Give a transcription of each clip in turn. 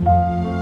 Música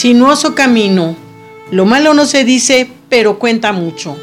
Sinuoso camino. Lo malo no se dice, pero cuenta mucho.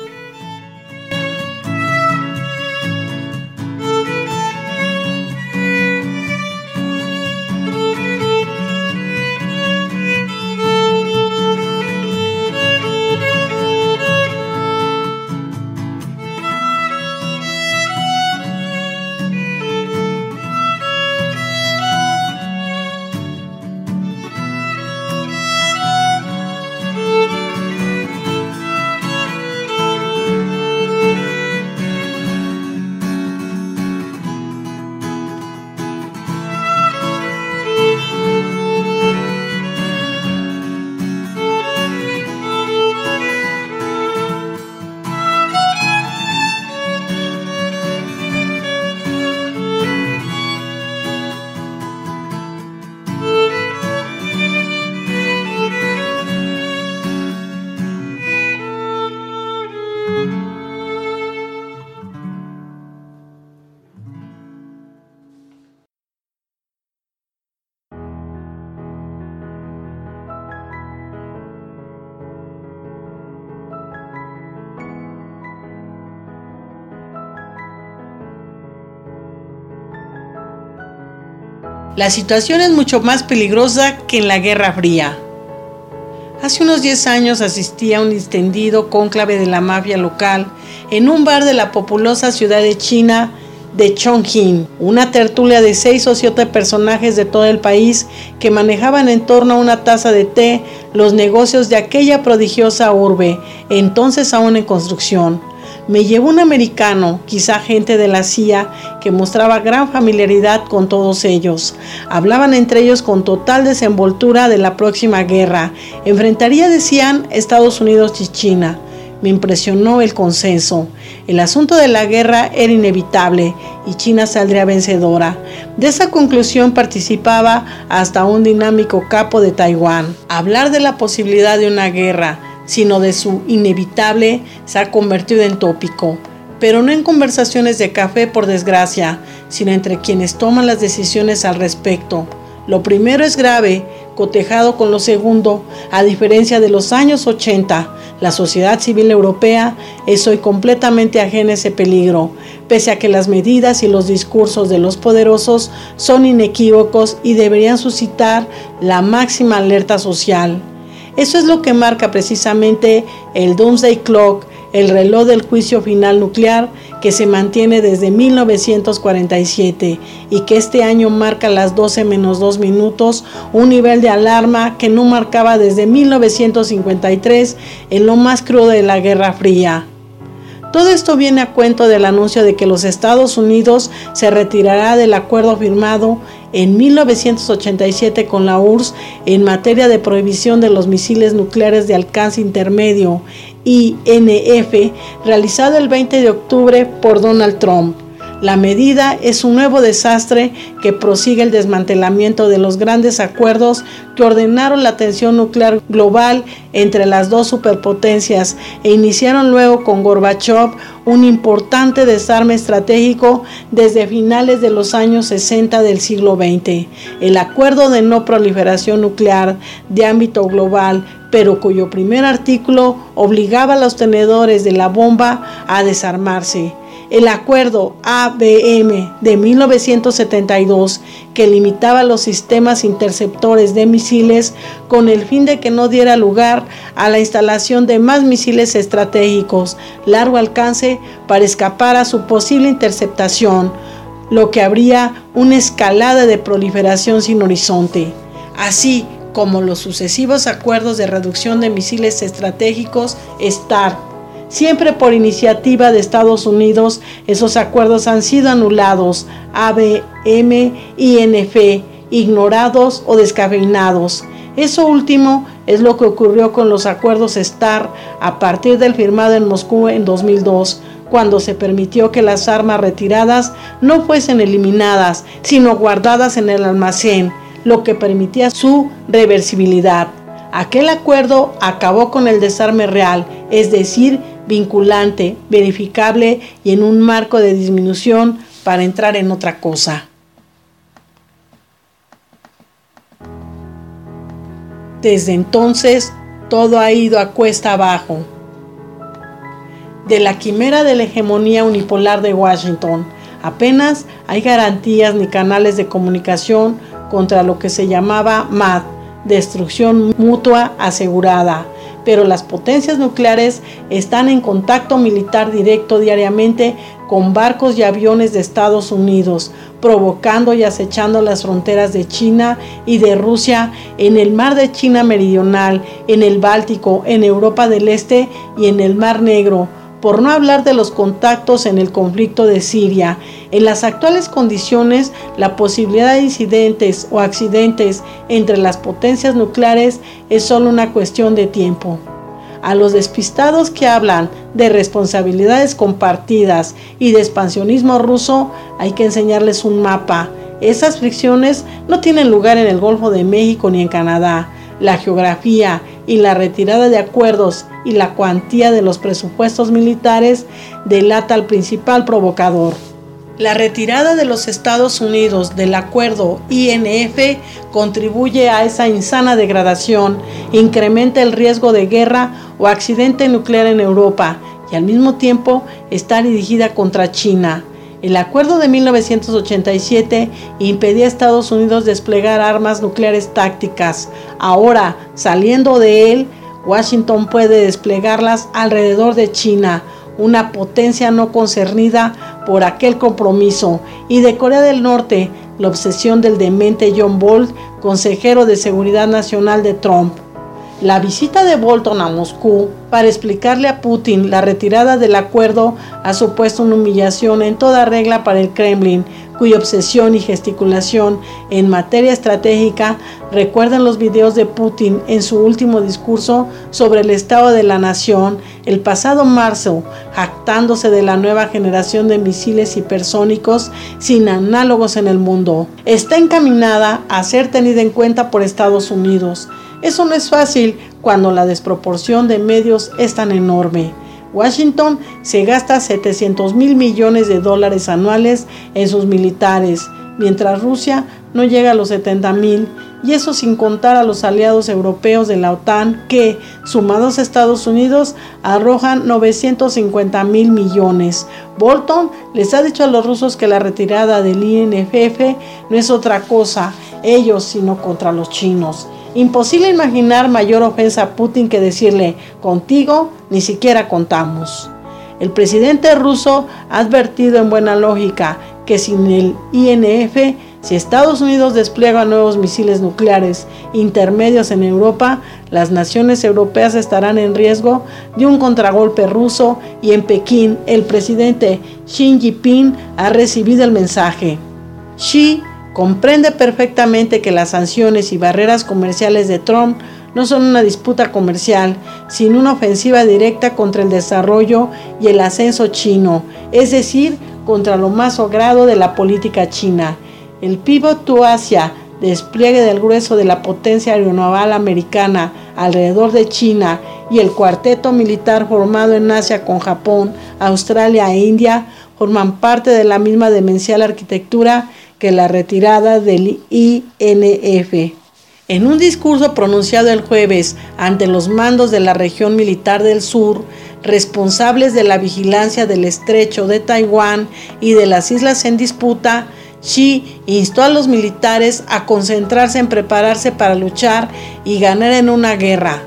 La situación es mucho más peligrosa que en la Guerra Fría. Hace unos 10 años asistí a un extendido cónclave de la mafia local en un bar de la populosa ciudad de China de Chongqing, una tertulia de seis o siete personajes de todo el país que manejaban en torno a una taza de té los negocios de aquella prodigiosa urbe, entonces aún en construcción me llevó un americano, quizá gente de la CIA, que mostraba gran familiaridad con todos ellos. Hablaban entre ellos con total desenvoltura de la próxima guerra. Enfrentaría, decían, Estados Unidos y China. Me impresionó el consenso. El asunto de la guerra era inevitable y China saldría vencedora. De esa conclusión participaba hasta un dinámico capo de Taiwán. Hablar de la posibilidad de una guerra sino de su inevitable, se ha convertido en tópico, pero no en conversaciones de café por desgracia, sino entre quienes toman las decisiones al respecto. Lo primero es grave, cotejado con lo segundo, a diferencia de los años 80, la sociedad civil europea es hoy completamente ajena a ese peligro, pese a que las medidas y los discursos de los poderosos son inequívocos y deberían suscitar la máxima alerta social. Eso es lo que marca precisamente el Doomsday Clock, el reloj del juicio final nuclear que se mantiene desde 1947 y que este año marca las 12 menos 2 minutos, un nivel de alarma que no marcaba desde 1953 en lo más crudo de la Guerra Fría. Todo esto viene a cuento del anuncio de que los Estados Unidos se retirará del acuerdo firmado en 1987 con la URSS en materia de prohibición de los misiles nucleares de alcance intermedio INF, realizado el 20 de octubre por Donald Trump. La medida es un nuevo desastre que prosigue el desmantelamiento de los grandes acuerdos que ordenaron la tensión nuclear global entre las dos superpotencias e iniciaron luego con Gorbachev un importante desarme estratégico desde finales de los años 60 del siglo XX. El acuerdo de no proliferación nuclear de ámbito global pero cuyo primer artículo obligaba a los tenedores de la bomba a desarmarse el acuerdo ABM de 1972 que limitaba los sistemas interceptores de misiles con el fin de que no diera lugar a la instalación de más misiles estratégicos largo alcance para escapar a su posible interceptación, lo que habría una escalada de proliferación sin horizonte. Así como los sucesivos acuerdos de reducción de misiles estratégicos START Siempre por iniciativa de Estados Unidos, esos acuerdos han sido anulados, ABM, INF, ignorados o descafeinados. Eso último es lo que ocurrió con los acuerdos STAR a partir del firmado en Moscú en 2002, cuando se permitió que las armas retiradas no fuesen eliminadas, sino guardadas en el almacén, lo que permitía su reversibilidad. Aquel acuerdo acabó con el desarme real, es decir, vinculante, verificable y en un marco de disminución para entrar en otra cosa. Desde entonces, todo ha ido a cuesta abajo. De la quimera de la hegemonía unipolar de Washington, apenas hay garantías ni canales de comunicación contra lo que se llamaba MAD, destrucción mutua asegurada, pero las potencias nucleares están en contacto militar directo diariamente con barcos y aviones de Estados Unidos, provocando y acechando las fronteras de China y de Rusia en el mar de China Meridional, en el Báltico, en Europa del Este y en el Mar Negro, por no hablar de los contactos en el conflicto de Siria. En las actuales condiciones, la posibilidad de incidentes o accidentes entre las potencias nucleares es solo una cuestión de tiempo. A los despistados que hablan de responsabilidades compartidas y de expansionismo ruso, hay que enseñarles un mapa. Esas fricciones no tienen lugar en el Golfo de México ni en Canadá. La geografía y la retirada de acuerdos y la cuantía de los presupuestos militares delata al principal provocador. La retirada de los Estados Unidos del acuerdo INF contribuye a esa insana degradación, incrementa el riesgo de guerra o accidente nuclear en Europa y al mismo tiempo está dirigida contra China. El acuerdo de 1987 impedía a Estados Unidos desplegar armas nucleares tácticas. Ahora, saliendo de él, Washington puede desplegarlas alrededor de China, una potencia no concernida por aquel compromiso, y de Corea del Norte, la obsesión del demente John Bolt, consejero de Seguridad Nacional de Trump. La visita de Bolton a Moscú para explicarle a Putin la retirada del acuerdo ha supuesto una humillación en toda regla para el Kremlin, cuya obsesión y gesticulación en materia estratégica recuerdan los videos de Putin en su último discurso sobre el estado de la nación el pasado marzo, jactándose de la nueva generación de misiles hipersónicos sin análogos en el mundo. Está encaminada a ser tenida en cuenta por Estados Unidos eso no es fácil cuando la desproporción de medios es tan enorme. Washington se gasta 700 mil millones de dólares anuales en sus militares, mientras Rusia no llega a los 70 mil, y eso sin contar a los aliados europeos de la OTAN que, sumados a Estados Unidos, arrojan 950 mil millones. Bolton les ha dicho a los rusos que la retirada del INFF no es otra cosa, ellos, sino contra los chinos. Imposible imaginar mayor ofensa a Putin que decirle, contigo ni siquiera contamos. El presidente ruso ha advertido en buena lógica que sin el INF, si Estados Unidos despliega nuevos misiles nucleares intermedios en Europa, las naciones europeas estarán en riesgo de un contragolpe ruso y en Pekín el presidente Xi Jinping ha recibido el mensaje. Xi comprende perfectamente que las sanciones y barreras comerciales de Trump no son una disputa comercial, sino una ofensiva directa contra el desarrollo y el ascenso chino, es decir, contra lo más sagrado de la política china. El pivot to Asia, despliegue del grueso de la potencia aeronaval americana alrededor de China y el cuarteto militar formado en Asia con Japón, Australia e India forman parte de la misma demencial arquitectura que la retirada del INF. En un discurso pronunciado el jueves ante los mandos de la región militar del sur, responsables de la vigilancia del estrecho de Taiwán y de las islas en disputa, Xi instó a los militares a concentrarse en prepararse para luchar y ganar en una guerra.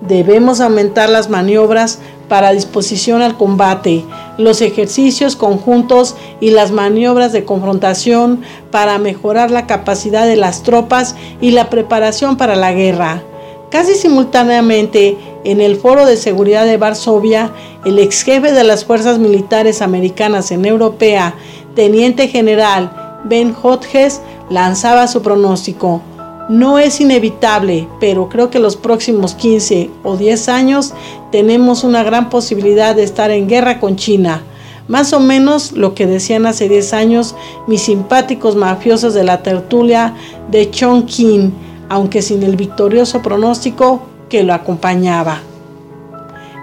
Debemos aumentar las maniobras para disposición al combate, los ejercicios conjuntos y las maniobras de confrontación para mejorar la capacidad de las tropas y la preparación para la guerra. Casi simultáneamente, en el Foro de Seguridad de Varsovia, el ex jefe de las fuerzas militares americanas en Europea, teniente general Ben Hodges, lanzaba su pronóstico. No es inevitable, pero creo que los próximos 15 o 10 años tenemos una gran posibilidad de estar en guerra con China. Más o menos lo que decían hace 10 años mis simpáticos mafiosos de la tertulia de Chongqing, aunque sin el victorioso pronóstico que lo acompañaba.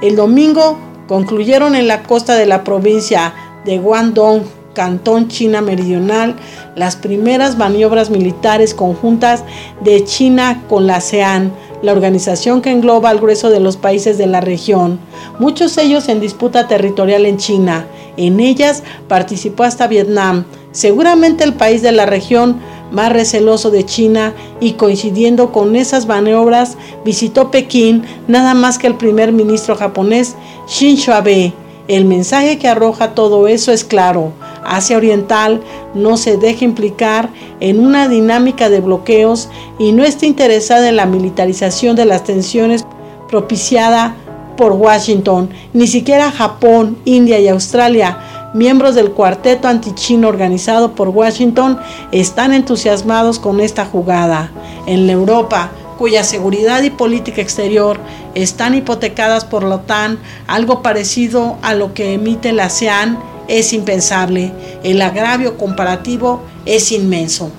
El domingo concluyeron en la costa de la provincia de Guangdong Cantón China Meridional las primeras maniobras militares conjuntas de China con la ASEAN, la organización que engloba al grueso de los países de la región, muchos ellos en disputa territorial en China. En ellas participó hasta Vietnam, seguramente el país de la región más receloso de China y coincidiendo con esas maniobras visitó Pekín nada más que el primer ministro japonés Shinzo Abe. El mensaje que arroja todo eso es claro. Asia Oriental no se deja implicar en una dinámica de bloqueos y no está interesada en la militarización de las tensiones propiciada por Washington. Ni siquiera Japón, India y Australia miembros del cuarteto antichino organizado por Washington están entusiasmados con esta jugada. En la Europa, cuya seguridad y política exterior están hipotecadas por la OTAN, algo parecido a lo que emite la ASEAN es impensable. El agravio comparativo es inmenso.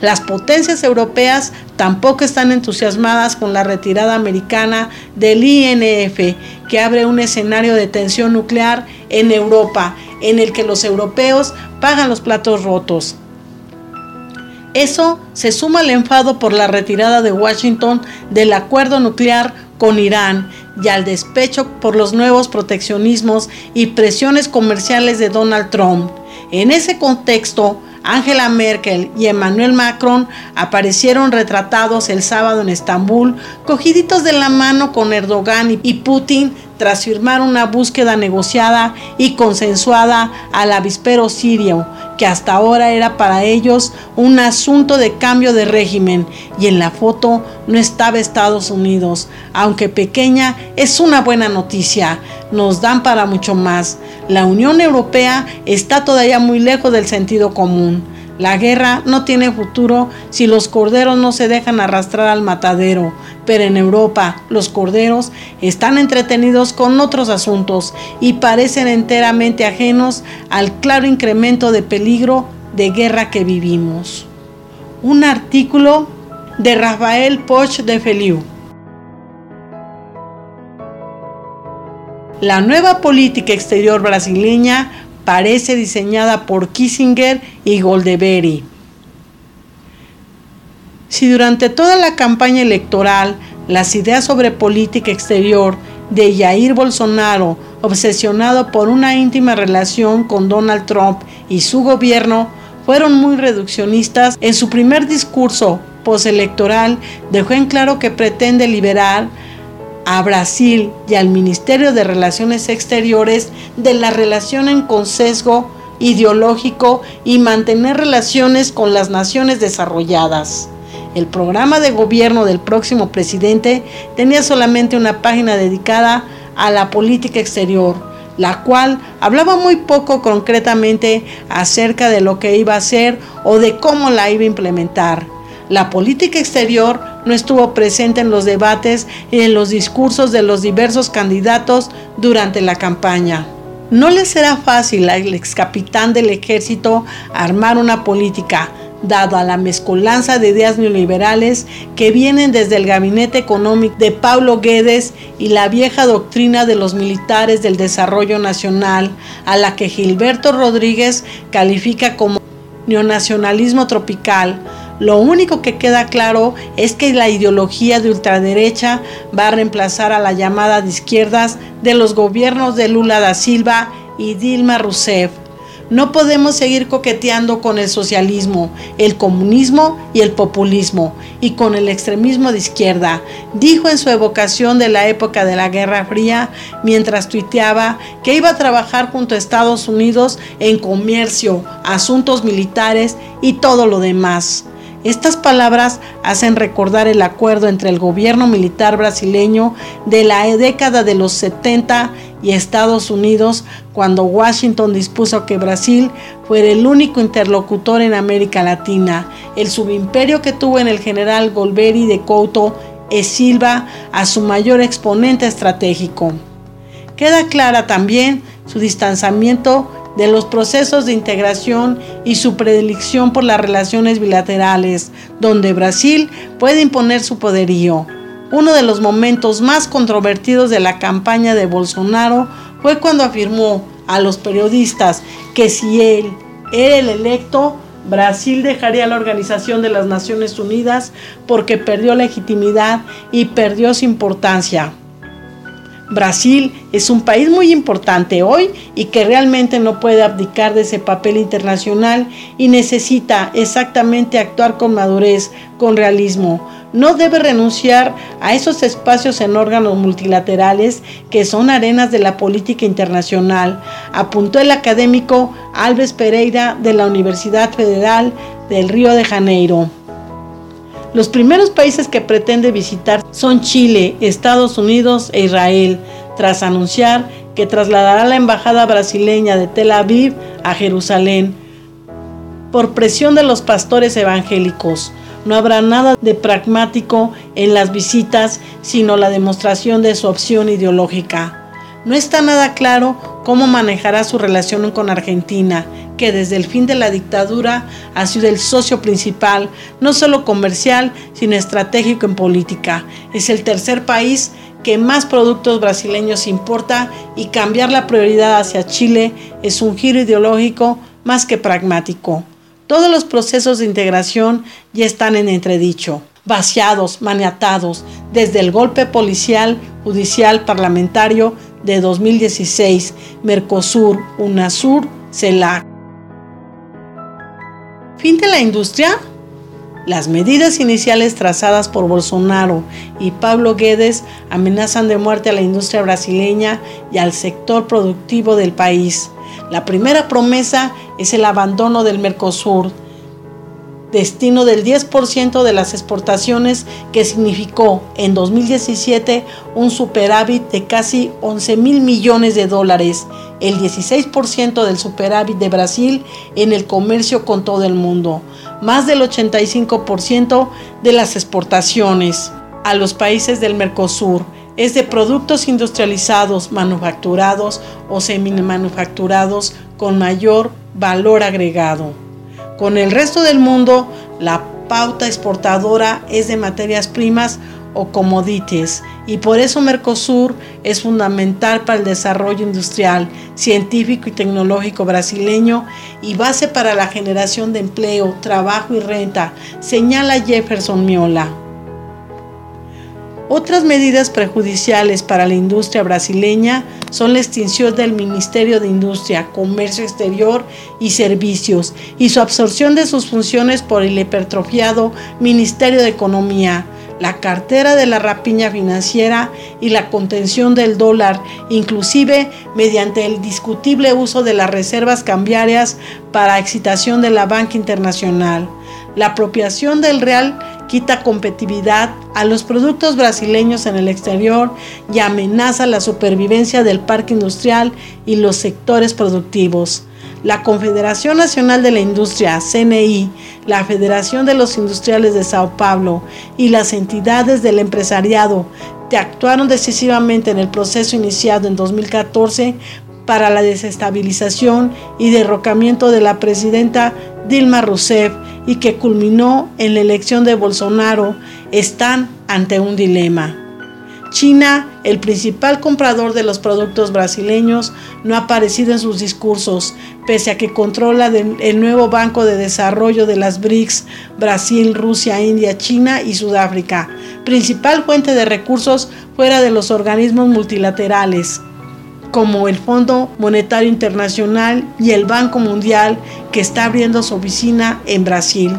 Las potencias europeas tampoco están entusiasmadas con la retirada americana del INF, que abre un escenario de tensión nuclear en Europa, en el que los europeos pagan los platos rotos. Eso se suma al enfado por la retirada de Washington del acuerdo nuclear con Irán y al despecho por los nuevos proteccionismos y presiones comerciales de Donald Trump. En ese contexto, Angela Merkel y Emmanuel Macron aparecieron retratados el sábado en Estambul, cogiditos de la mano con Erdogan y Putin tras firmar una búsqueda negociada y consensuada al avispero sirio, que hasta ahora era para ellos un asunto de cambio de régimen, y en la foto no estaba Estados Unidos, aunque pequeña, es una buena noticia, nos dan para mucho más. La Unión Europea está todavía muy lejos del sentido común. La guerra no tiene futuro si los corderos no se dejan arrastrar al matadero, pero en Europa los corderos están entretenidos con otros asuntos y parecen enteramente ajenos al claro incremento de peligro de guerra que vivimos. Un artículo de Rafael Poch de Feliu. La nueva política exterior brasileña parece diseñada por Kissinger y Goldberry. Si durante toda la campaña electoral las ideas sobre política exterior de Jair Bolsonaro, obsesionado por una íntima relación con Donald Trump y su gobierno, fueron muy reduccionistas, en su primer discurso postelectoral dejó en claro que pretende liberar a Brasil y al Ministerio de Relaciones Exteriores de la relación en consesgo ideológico y mantener relaciones con las naciones desarrolladas. El programa de gobierno del próximo presidente tenía solamente una página dedicada a la política exterior, la cual hablaba muy poco concretamente acerca de lo que iba a hacer o de cómo la iba a implementar. La política exterior no estuvo presente en los debates y en los discursos de los diversos candidatos durante la campaña. No le será fácil al ex capitán del ejército armar una política, dado a la mezcolanza de ideas neoliberales que vienen desde el gabinete económico de Paulo Guedes y la vieja doctrina de los militares del desarrollo nacional, a la que Gilberto Rodríguez califica como neonacionalismo tropical, lo único que queda claro es que la ideología de ultraderecha va a reemplazar a la llamada de izquierdas de los gobiernos de Lula da Silva y Dilma Rousseff. No podemos seguir coqueteando con el socialismo, el comunismo y el populismo, y con el extremismo de izquierda, dijo en su evocación de la época de la Guerra Fría, mientras tuiteaba que iba a trabajar junto a Estados Unidos en comercio, asuntos militares y todo lo demás. Estas palabras hacen recordar el acuerdo entre el gobierno militar brasileño de la década de los 70 y Estados Unidos cuando Washington dispuso que Brasil fuera el único interlocutor en América Latina, el subimperio que tuvo en el general Golbery de Couto e Silva a su mayor exponente estratégico. Queda clara también su distanciamiento de los procesos de integración y su predilección por las relaciones bilaterales, donde Brasil puede imponer su poderío. Uno de los momentos más controvertidos de la campaña de Bolsonaro fue cuando afirmó a los periodistas que si él era el electo, Brasil dejaría la Organización de las Naciones Unidas porque perdió legitimidad y perdió su importancia. Brasil es un país muy importante hoy y que realmente no puede abdicar de ese papel internacional y necesita exactamente actuar con madurez, con realismo. No debe renunciar a esos espacios en órganos multilaterales que son arenas de la política internacional, apuntó el académico Alves Pereira de la Universidad Federal del Río de Janeiro. Los primeros países que pretende visitar son Chile, Estados Unidos e Israel, tras anunciar que trasladará la embajada brasileña de Tel Aviv a Jerusalén por presión de los pastores evangélicos. No habrá nada de pragmático en las visitas, sino la demostración de su opción ideológica. No está nada claro cómo manejará su relación con Argentina, que desde el fin de la dictadura ha sido el socio principal, no solo comercial, sino estratégico en política. Es el tercer país que más productos brasileños importa y cambiar la prioridad hacia Chile es un giro ideológico más que pragmático. Todos los procesos de integración ya están en entredicho vaciados, maniatados, desde el golpe policial, judicial, parlamentario de 2016, Mercosur, UNASUR, CELAC. Fin de la industria. Las medidas iniciales trazadas por Bolsonaro y Pablo Guedes amenazan de muerte a la industria brasileña y al sector productivo del país. La primera promesa es el abandono del Mercosur, destino del 10% de las exportaciones que significó en 2017 un superávit de casi 11 mil millones de dólares, el 16% del superávit de Brasil en el comercio con todo el mundo, más del 85% de las exportaciones a los países del Mercosur es de productos industrializados, manufacturados o semi-manufacturados con mayor valor agregado. Con el resto del mundo, la pauta exportadora es de materias primas o commodities y por eso Mercosur es fundamental para el desarrollo industrial, científico y tecnológico brasileño y base para la generación de empleo, trabajo y renta, señala Jefferson Miola. Otras medidas perjudiciales para la industria brasileña son la extinción del Ministerio de Industria, Comercio Exterior y Servicios y su absorción de sus funciones por el hipertrofiado Ministerio de Economía, la cartera de la rapiña financiera y la contención del dólar, inclusive mediante el discutible uso de las reservas cambiarias para excitación de la banca internacional. La apropiación del real quita competitividad a los productos brasileños en el exterior y amenaza la supervivencia del parque industrial y los sectores productivos. La Confederación Nacional de la Industria, CNI, la Federación de los Industriales de Sao Paulo y las entidades del empresariado actuaron decisivamente en el proceso iniciado en 2014 para la desestabilización y derrocamiento de la presidenta Dilma Rousseff y que culminó en la elección de Bolsonaro, están ante un dilema. China, el principal comprador de los productos brasileños, no ha aparecido en sus discursos, pese a que controla el nuevo Banco de Desarrollo de las BRICS, Brasil, Rusia, India, China y Sudáfrica, principal fuente de recursos fuera de los organismos multilaterales como el Fondo Monetario Internacional y el Banco Mundial que está abriendo su oficina en Brasil.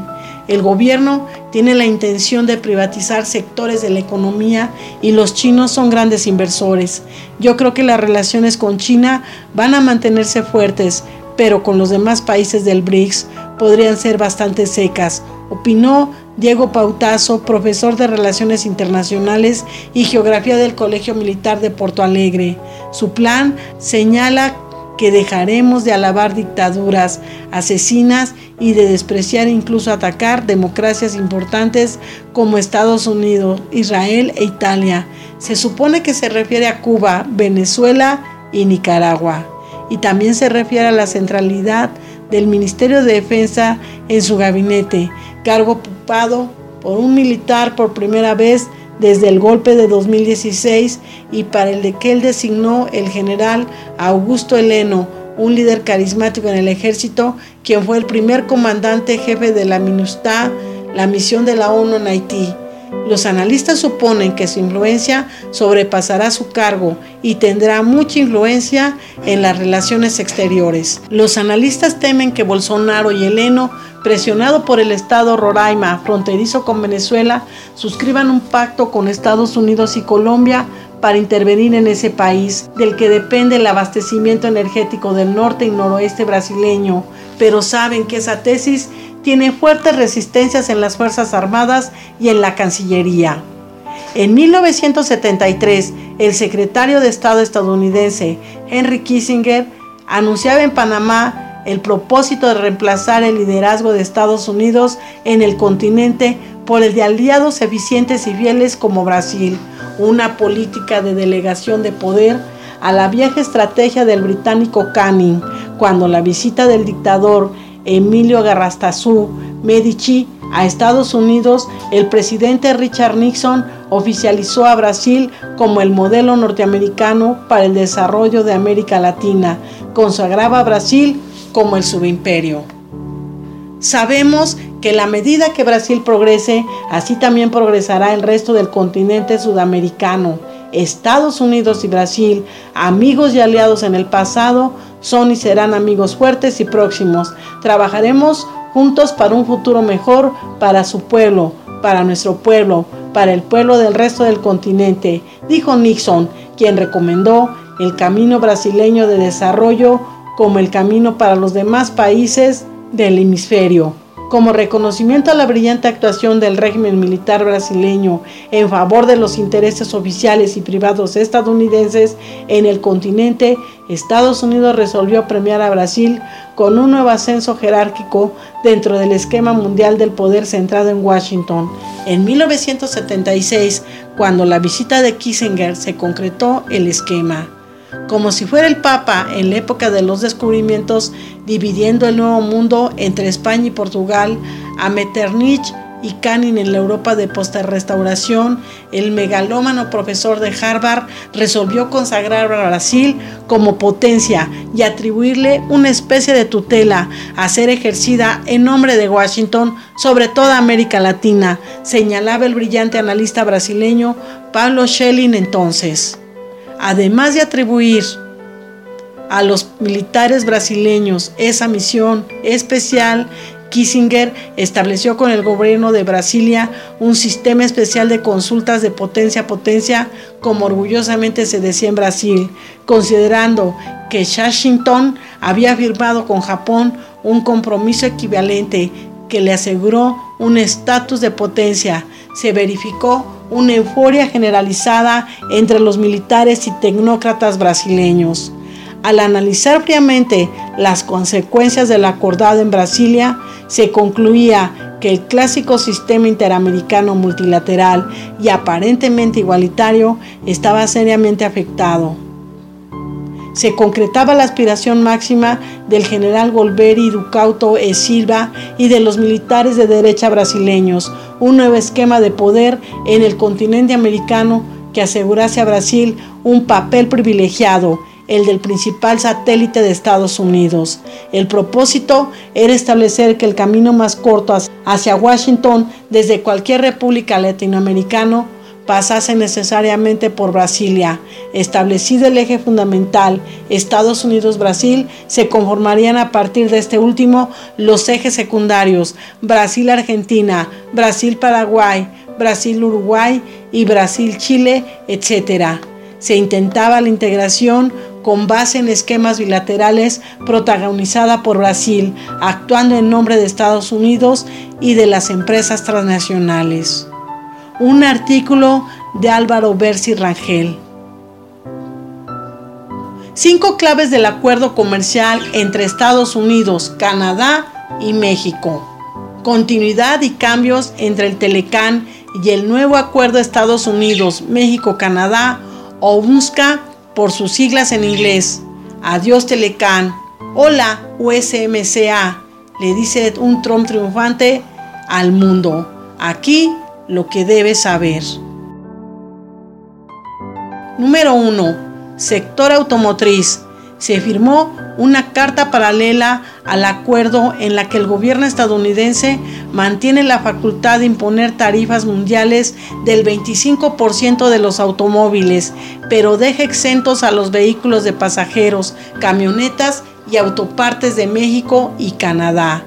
El gobierno tiene la intención de privatizar sectores de la economía y los chinos son grandes inversores. Yo creo que las relaciones con China van a mantenerse fuertes, pero con los demás países del BRICS podrían ser bastante secas, opinó Diego Pautazo, profesor de Relaciones Internacionales y Geografía del Colegio Militar de Porto Alegre. Su plan señala que dejaremos de alabar dictaduras asesinas y de despreciar e incluso atacar democracias importantes como Estados Unidos, Israel e Italia. Se supone que se refiere a Cuba, Venezuela y Nicaragua. Y también se refiere a la centralidad del Ministerio de Defensa en su gabinete, cargo por un militar por primera vez desde el golpe de 2016 y para el de que él designó el general Augusto Heleno, un líder carismático en el ejército, quien fue el primer comandante jefe de la MINUSTA, la misión de la ONU en Haití. Los analistas suponen que su influencia sobrepasará su cargo y tendrá mucha influencia en las relaciones exteriores. Los analistas temen que Bolsonaro y Heleno, presionado por el Estado Roraima, fronterizo con Venezuela, suscriban un pacto con Estados Unidos y Colombia para intervenir en ese país, del que depende el abastecimiento energético del norte y noroeste brasileño, pero saben que esa tesis tiene fuertes resistencias en las Fuerzas Armadas y en la Cancillería. En 1973, el secretario de Estado estadounidense Henry Kissinger anunciaba en Panamá el propósito de reemplazar el liderazgo de Estados Unidos en el continente por el de aliados eficientes y fieles como Brasil, una política de delegación de poder a la vieja estrategia del británico Canning, cuando la visita del dictador Emilio Garrastazú Medici a Estados Unidos, el presidente Richard Nixon oficializó a Brasil como el modelo norteamericano para el desarrollo de América Latina, consagraba a Brasil como el subimperio. Sabemos que la medida que Brasil progrese, así también progresará el resto del continente sudamericano. Estados Unidos y Brasil, amigos y aliados en el pasado, son y serán amigos fuertes y próximos. Trabajaremos juntos para un futuro mejor para su pueblo, para nuestro pueblo, para el pueblo del resto del continente, dijo Nixon, quien recomendó el camino brasileño de desarrollo como el camino para los demás países del hemisferio como reconocimiento a la brillante actuación del régimen militar brasileño en favor de los intereses oficiales y privados estadounidenses en el continente, Estados Unidos resolvió premiar a Brasil con un nuevo ascenso jerárquico dentro del esquema mundial del poder centrado en Washington. En 1976, cuando la visita de Kissinger se concretó el esquema como si fuera el Papa en la época de los descubrimientos, dividiendo el Nuevo Mundo entre España y Portugal, a Metternich y Canning en la Europa de post-restauración, el megalómano profesor de Harvard resolvió consagrar a Brasil como potencia y atribuirle una especie de tutela a ser ejercida en nombre de Washington sobre toda América Latina, señalaba el brillante analista brasileño Pablo Schelling entonces además de atribuir a los militares brasileños esa misión especial, Kissinger estableció con el gobierno de Brasilia un sistema especial de consultas de potencia a potencia, como orgullosamente se decía en Brasil, considerando que Washington había firmado con Japón un compromiso equivalente que le aseguró un estatus de potencia. Se verificó una euforia generalizada entre los militares y tecnócratas brasileños. Al analizar fríamente las consecuencias del acordado en Brasilia, se concluía que el clásico sistema interamericano multilateral y aparentemente igualitario estaba seriamente afectado se concretaba la aspiración máxima del general Golbery Ducauto e Silva y de los militares de derecha brasileños, un nuevo esquema de poder en el continente americano que asegurase a Brasil un papel privilegiado, el del principal satélite de Estados Unidos. El propósito era establecer que el camino más corto hacia Washington desde cualquier república latinoamericana pasase necesariamente por Brasilia. Establecido el eje fundamental Estados Unidos-Brasil, se conformarían a partir de este último los ejes secundarios Brasil-Argentina, Brasil-Paraguay, Brasil-Uruguay y Brasil-Chile, etc. Se intentaba la integración con base en esquemas bilaterales protagonizada por Brasil, actuando en nombre de Estados Unidos y de las empresas transnacionales un artículo de Álvaro Bersi Rangel. Cinco claves del acuerdo comercial entre Estados Unidos, Canadá y México. Continuidad y cambios entre el Telecán y el nuevo acuerdo Estados Unidos, México, Canadá o UNSCA por sus siglas en inglés. Adiós Telecán. Hola USMCA, le dice un Trump triunfante al mundo. Aquí lo que debes saber. Número 1. Sector automotriz. Se firmó una carta paralela al acuerdo en la que el gobierno estadounidense mantiene la facultad de imponer tarifas mundiales del 25% de los automóviles, pero deja exentos a los vehículos de pasajeros, camionetas y autopartes de México y Canadá.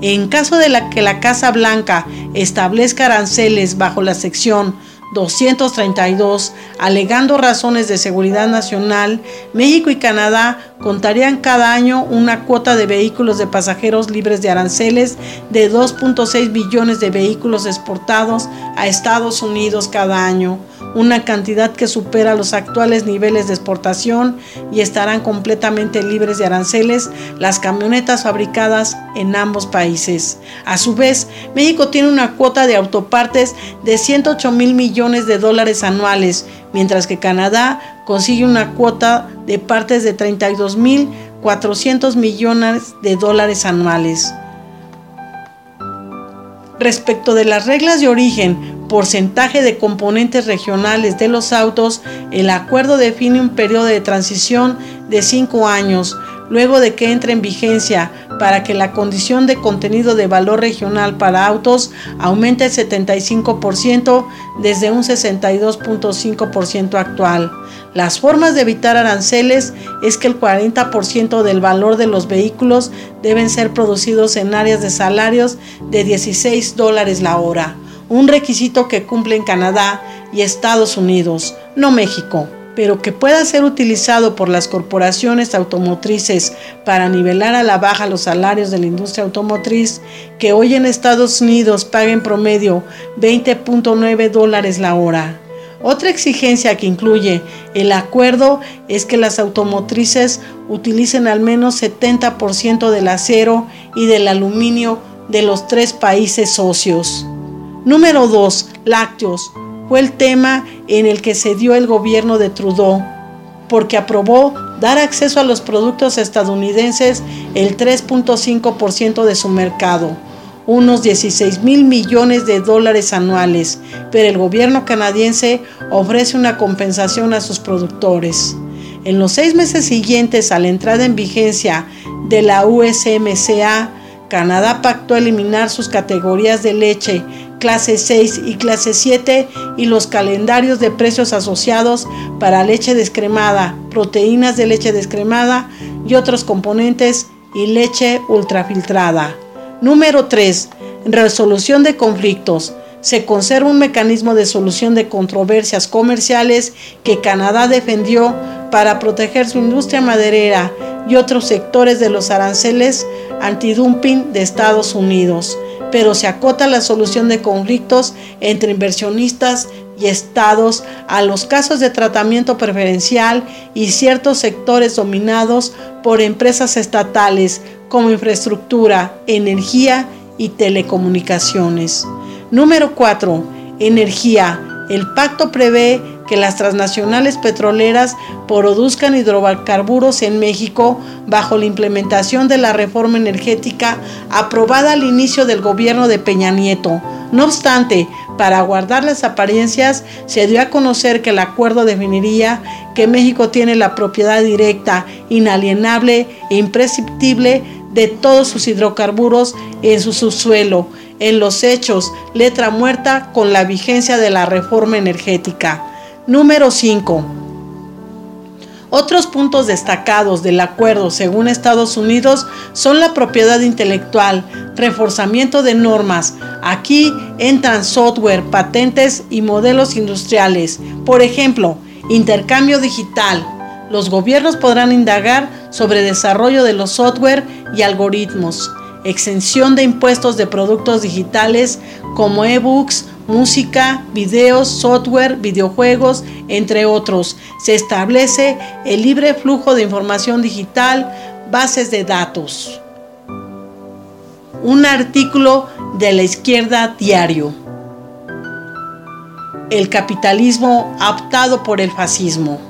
En caso de que la Casa Blanca establezca aranceles bajo la sección 232, alegando razones de seguridad nacional, México y Canadá contarían cada año una cuota de vehículos de pasajeros libres de aranceles de 2.6 billones de vehículos exportados a Estados Unidos cada año, una cantidad que supera los actuales niveles de exportación y estarán completamente libres de aranceles las camionetas fabricadas en ambos países. A su vez, México tiene una cuota de autopartes de 108 mil millones de dólares anuales, mientras que Canadá consigue una cuota de partes de 32 mil 400 millones de dólares anuales. Respecto de las reglas de origen, porcentaje de componentes regionales de los autos, el acuerdo define un periodo de transición de cinco años, luego de que entre en vigencia para que la condición de contenido de valor regional para autos aumente el 75% desde un 62.5% actual. Las formas de evitar aranceles es que el 40% del valor de los vehículos deben ser producidos en áreas de salarios de 16 dólares la hora un requisito que cumple en Canadá y Estados Unidos, no México, pero que pueda ser utilizado por las corporaciones automotrices para nivelar a la baja los salarios de la industria automotriz, que hoy en Estados Unidos paguen promedio 20.9 dólares la hora. Otra exigencia que incluye el acuerdo es que las automotrices utilicen al menos 70% del acero y del aluminio de los tres países socios. Número 2. Lácteos. Fue el tema en el que se dio el gobierno de Trudeau, porque aprobó dar acceso a los productos estadounidenses el 3.5% de su mercado, unos 16 mil millones de dólares anuales, pero el gobierno canadiense ofrece una compensación a sus productores. En los seis meses siguientes a la entrada en vigencia de la USMCA, Canadá pactó eliminar sus categorías de leche clase 6 y clase 7 y los calendarios de precios asociados para leche descremada, proteínas de leche descremada y otros componentes y leche ultrafiltrada. Número 3. Resolución de conflictos. Se conserva un mecanismo de solución de controversias comerciales que Canadá defendió para proteger su industria maderera y otros sectores de los aranceles antidumping de Estados Unidos pero se acota la solución de conflictos entre inversionistas y estados a los casos de tratamiento preferencial y ciertos sectores dominados por empresas estatales como infraestructura, energía y telecomunicaciones. Número 4. Energía. El pacto prevé que las transnacionales petroleras produzcan hidrocarburos en México bajo la implementación de la reforma energética aprobada al inicio del gobierno de Peña Nieto. No obstante, para guardar las apariencias, se dio a conocer que el acuerdo definiría que México tiene la propiedad directa, inalienable e imprescriptible de todos sus hidrocarburos en su subsuelo. En los hechos, letra muerta con la vigencia de la reforma energética. Número 5. Otros puntos destacados del acuerdo según Estados Unidos son la propiedad intelectual, reforzamiento de normas. Aquí entran software, patentes y modelos industriales. Por ejemplo, intercambio digital. Los gobiernos podrán indagar sobre desarrollo de los software y algoritmos. Exención de impuestos de productos digitales como e-books música, videos, software, videojuegos, entre otros. Se establece el libre flujo de información digital, bases de datos. Un artículo de la izquierda diario. El capitalismo optado por el fascismo.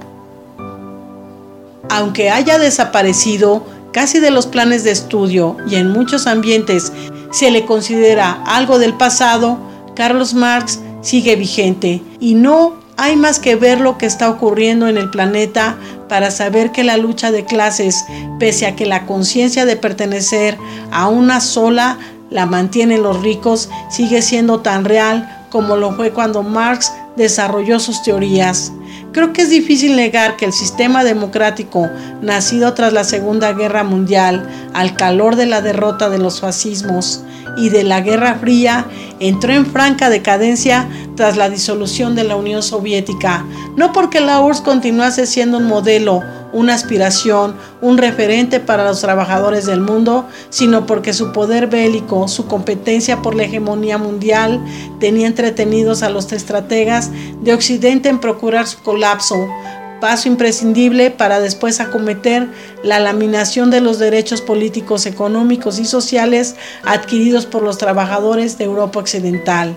Aunque haya desaparecido casi de los planes de estudio y en muchos ambientes se le considera algo del pasado, Carlos Marx sigue vigente y no hay más que ver lo que está ocurriendo en el planeta para saber que la lucha de clases, pese a que la conciencia de pertenecer a una sola la mantienen los ricos, sigue siendo tan real como lo fue cuando Marx desarrolló sus teorías. Creo que es difícil negar que el sistema democrático, nacido tras la Segunda Guerra Mundial, al calor de la derrota de los fascismos y de la Guerra Fría, entró en franca decadencia tras la disolución de la Unión Soviética, no porque la URSS continuase siendo un modelo una aspiración, un referente para los trabajadores del mundo, sino porque su poder bélico, su competencia por la hegemonía mundial, tenía entretenidos a los estrategas de Occidente en procurar su colapso, paso imprescindible para después acometer la laminación de los derechos políticos, económicos y sociales adquiridos por los trabajadores de Europa Occidental.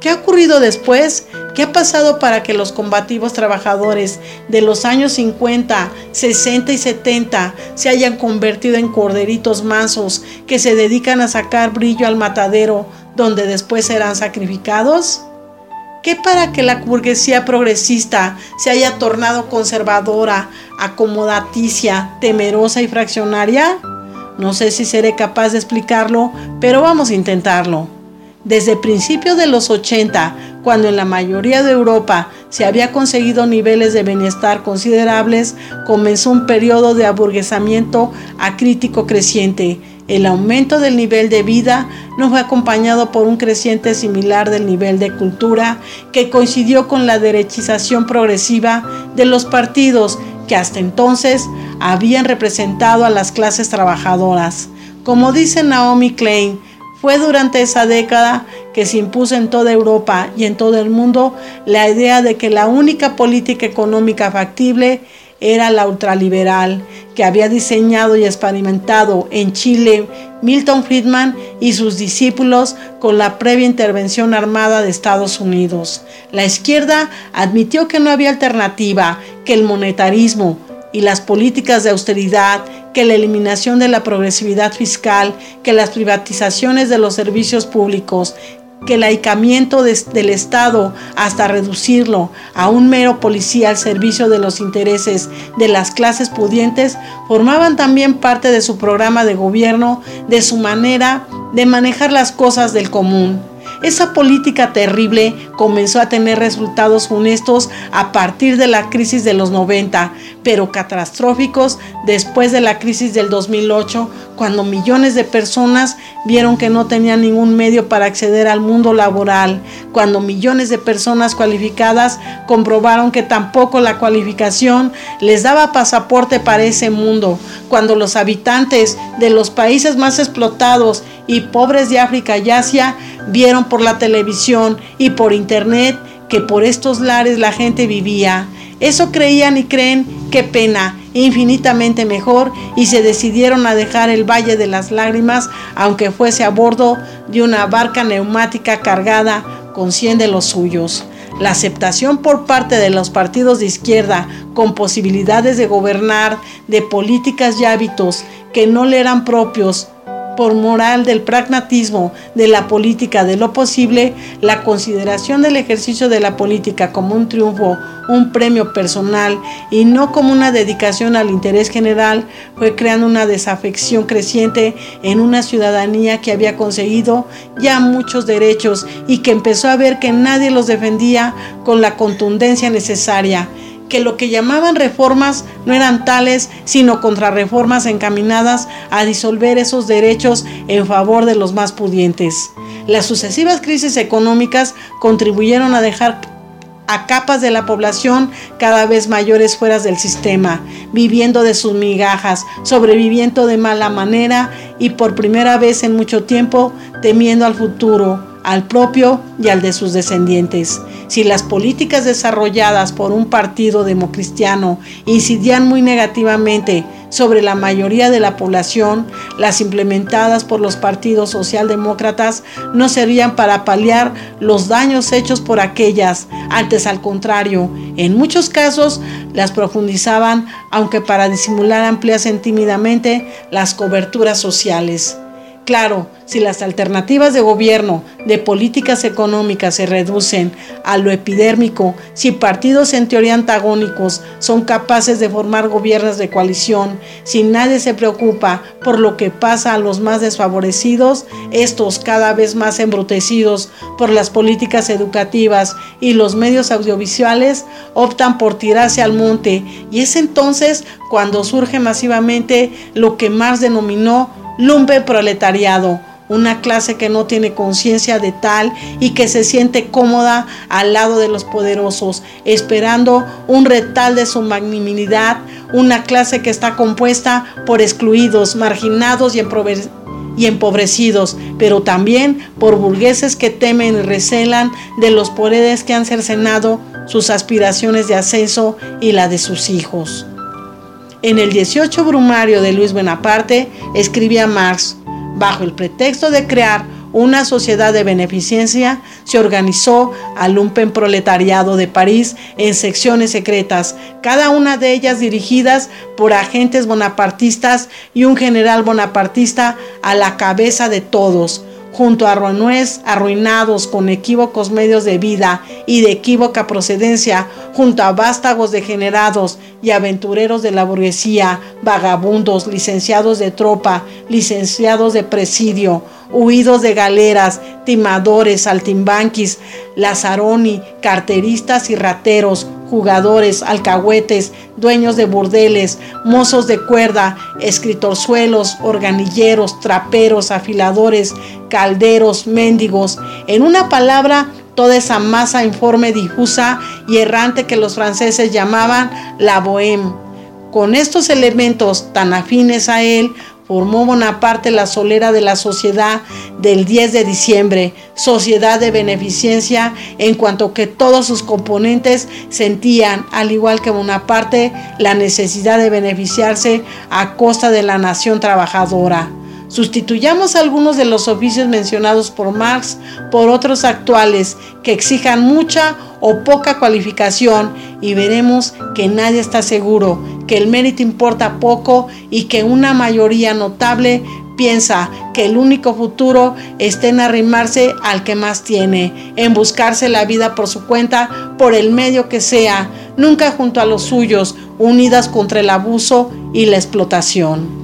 ¿Qué ha ocurrido después? ¿Qué ha pasado para que los combativos trabajadores de los años 50, 60 y 70 se hayan convertido en corderitos mansos que se dedican a sacar brillo al matadero donde después serán sacrificados? ¿Qué para que la burguesía progresista se haya tornado conservadora, acomodaticia, temerosa y fraccionaria? No sé si seré capaz de explicarlo, pero vamos a intentarlo. Desde principios de los 80, cuando en la mayoría de Europa se había conseguido niveles de bienestar considerables, comenzó un periodo de aburguesamiento acrítico creciente. El aumento del nivel de vida no fue acompañado por un creciente similar del nivel de cultura que coincidió con la derechización progresiva de los partidos que hasta entonces habían representado a las clases trabajadoras. Como dice Naomi Klein, fue durante esa década que se impuso en toda Europa y en todo el mundo la idea de que la única política económica factible era la ultraliberal que había diseñado y experimentado en Chile Milton Friedman y sus discípulos con la previa intervención armada de Estados Unidos. La izquierda admitió que no había alternativa, que el monetarismo, y las políticas de austeridad, que la eliminación de la progresividad fiscal, que las privatizaciones de los servicios públicos, que el aicamiento del Estado hasta reducirlo a un mero policía al servicio de los intereses de las clases pudientes, formaban también parte de su programa de gobierno, de su manera de manejar las cosas del común. Esa política terrible comenzó a tener resultados funestos a partir de la crisis de los 90, pero catastróficos después de la crisis del 2008, cuando millones de personas vieron que no tenían ningún medio para acceder al mundo laboral, cuando millones de personas cualificadas comprobaron que tampoco la cualificación les daba pasaporte para ese mundo, cuando los habitantes de los países más explotados y pobres de África y Asia vieron por la televisión y por internet que por estos lares la gente vivía. Eso creían y creen, qué pena, infinitamente mejor, y se decidieron a dejar el Valle de las Lágrimas, aunque fuese a bordo de una barca neumática cargada con cien de los suyos. La aceptación por parte de los partidos de izquierda con posibilidades de gobernar, de políticas y hábitos que no le eran propios, por moral del pragmatismo de la política de lo posible, la consideración del ejercicio de la política como un triunfo, un premio personal y no como una dedicación al interés general, fue creando una desafección creciente en una ciudadanía que había conseguido ya muchos derechos y que empezó a ver que nadie los defendía con la contundencia necesaria que lo que llamaban reformas no eran tales, sino contrarreformas encaminadas a disolver esos derechos en favor de los más pudientes. Las sucesivas crisis económicas contribuyeron a dejar a capas de la población cada vez mayores fuera del sistema, viviendo de sus migajas, sobreviviendo de mala manera y por primera vez en mucho tiempo temiendo al futuro, al propio y al de sus descendientes. Si las políticas desarrolladas por un partido democristiano incidían muy negativamente sobre la mayoría de la población, las implementadas por los partidos socialdemócratas no servían para paliar los daños hechos por aquellas, antes al contrario, en muchos casos las profundizaban, aunque para disimular amplias tímidamente las coberturas sociales. Claro, si las alternativas de gobierno, de políticas económicas se reducen a lo epidérmico, si partidos en teoría antagónicos son capaces de formar gobiernos de coalición, si nadie se preocupa por lo que pasa a los más desfavorecidos, estos cada vez más embrutecidos por las políticas educativas y los medios audiovisuales, optan por tirarse al monte. Y es entonces cuando surge masivamente lo que Marx denominó lumpe proletariado, una clase que no tiene conciencia de tal y que se siente cómoda al lado de los poderosos, esperando un retal de su magnanimidad, una clase que está compuesta por excluidos, marginados y, y empobrecidos, pero también por burgueses que temen y recelan de los poderes que han cercenado sus aspiraciones de ascenso y la de sus hijos. En el 18 Brumario de Luis Bonaparte escribía Marx, bajo el pretexto de crear una sociedad de beneficencia, se organizó al lumpen proletariado de París en secciones secretas, cada una de ellas dirigidas por agentes bonapartistas y un general bonapartista a la cabeza de todos junto a Ronués arruinados con equívocos medios de vida y de equívoca procedencia, junto a vástagos degenerados y aventureros de la burguesía, vagabundos, licenciados de tropa, licenciados de presidio, huidos de galeras, timadores, altimbanquis, lazaroni, carteristas y rateros, jugadores, alcahuetes, dueños de burdeles, mozos de cuerda, escritorzuelos, organilleros, traperos, afiladores, calderos, mendigos, en una palabra, toda esa masa informe, difusa y errante que los franceses llamaban la bohème. Con estos elementos tan afines a él, formó Bonaparte la solera de la sociedad del 10 de diciembre, sociedad de beneficencia en cuanto que todos sus componentes sentían, al igual que Bonaparte, la necesidad de beneficiarse a costa de la nación trabajadora. Sustituyamos algunos de los oficios mencionados por Marx por otros actuales que exijan mucha o poca cualificación y veremos que nadie está seguro, que el mérito importa poco y que una mayoría notable piensa que el único futuro está en arrimarse al que más tiene, en buscarse la vida por su cuenta, por el medio que sea, nunca junto a los suyos, unidas contra el abuso y la explotación.